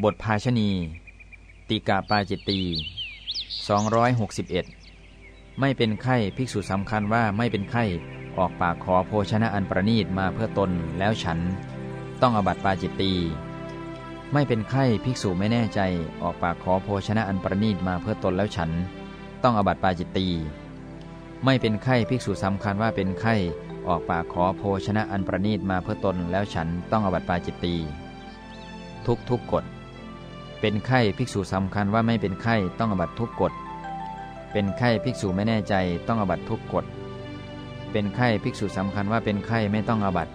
บทภาชณี ติกาปาจิตตี261 ไม่เป็นไข้ภิกษุสำคัญว่าไม่เป็นไข้ออกปากขอโภชนะอันประนีตมาเพื่อตนแล้วฉัน ต้องอบัติปาจิตตีไม่เป็นไข้ภิกษุไม่แน่ใจออกปากขอโภชนะอันประนีตมาเพื่อตนแล้วฉัน ต้องอบัติปาจิตตีไม่เป็นไข้ภิกษุสำคัญว่าเป็นไข้ออกปากขอโภชนะอันประนีตมาเพื่อตนแล้วฉันต้องอบัติปาจิตตีทุกทุกกฎ เป็นไข้ภิกษุสำคัญว่าไม่เป็นไข้ต้องอบัตทุกกฎ เป็นไข้ภิกษุไม่แน่ใจต้องอบัตทุกกฎ เป็นไข้ภิกษุสำคัญว่าเป็นไข้ไม่ต้องอบัต